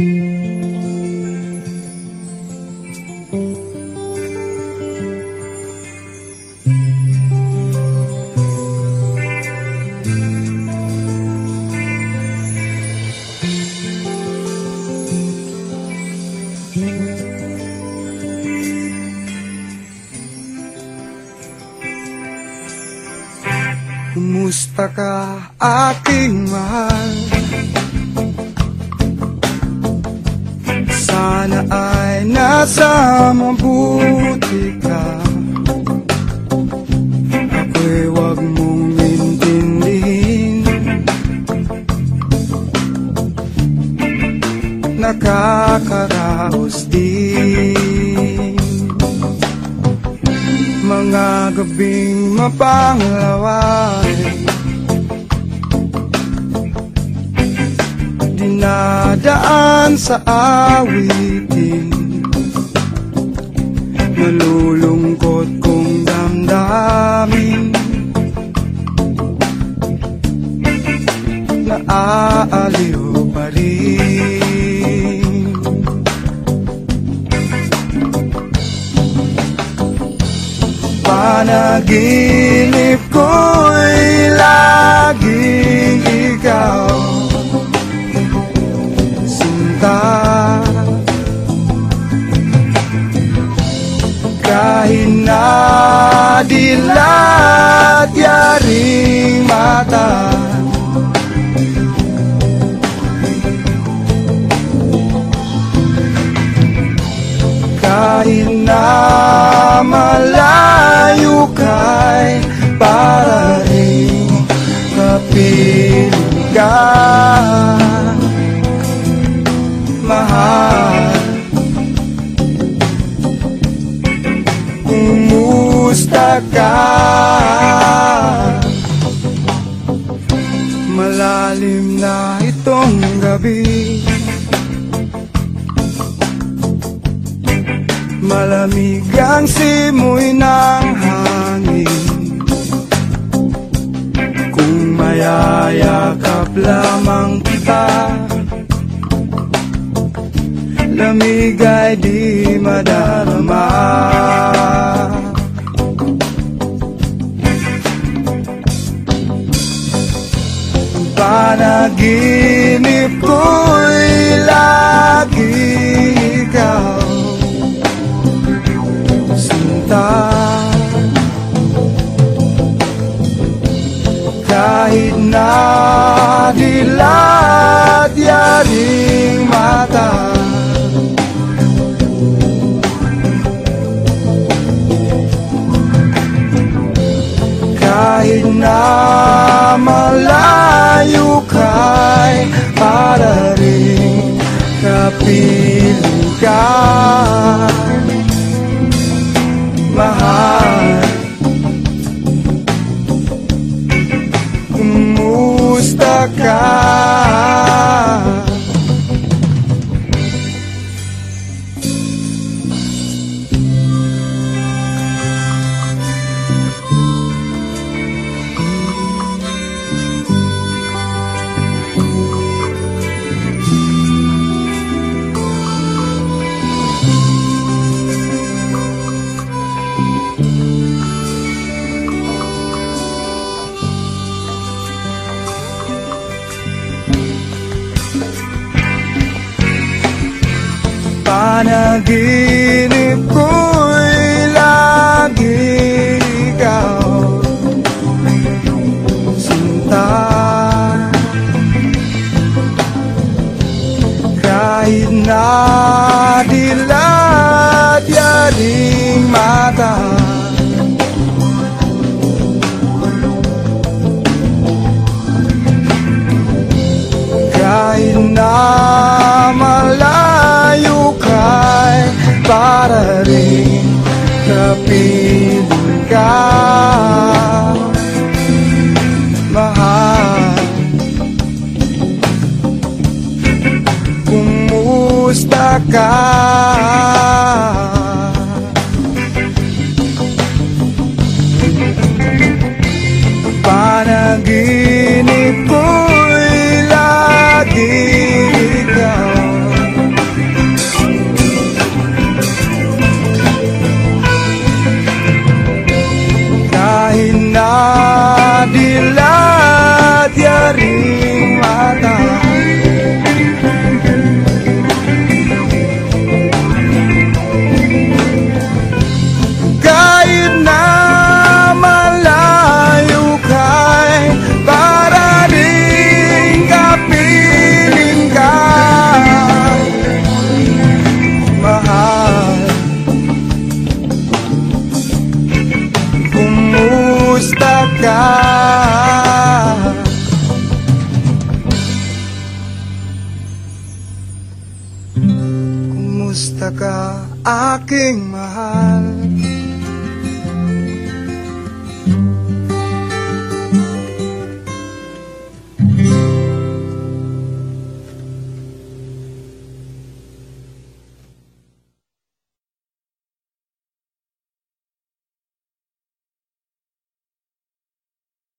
Kumusta ka aking mahal? Sana ay nasa mabuti ka. Ako'y wag mong intindihin. Nakakaraos din. Mga gabing mapanglaway Dinadaan sa awitin Nalulungkot kong damdamin. Naaaliw pa rin. Panaginip ko'y laging ikaw Kahit na dilat yaring mata. Kahit na malayo ka'y para rin kapiling ka Mahal ka? Malalim na itong gabi. Malamig ang simoy ng hangin. Kung mayayakap lamang kita Lamig ay di madarama Panaginip ko'y lagi ikaw. Sinta. Kahit na dilat ka Mahal Kumusta ka? Panaginip ko'y lagi ikaw. Sinta Kahit na dilat yaring mata Kahit na para rin kapiling ka Mahal Kumusta ka? kumusta ka? Kumusta ka aking mahal?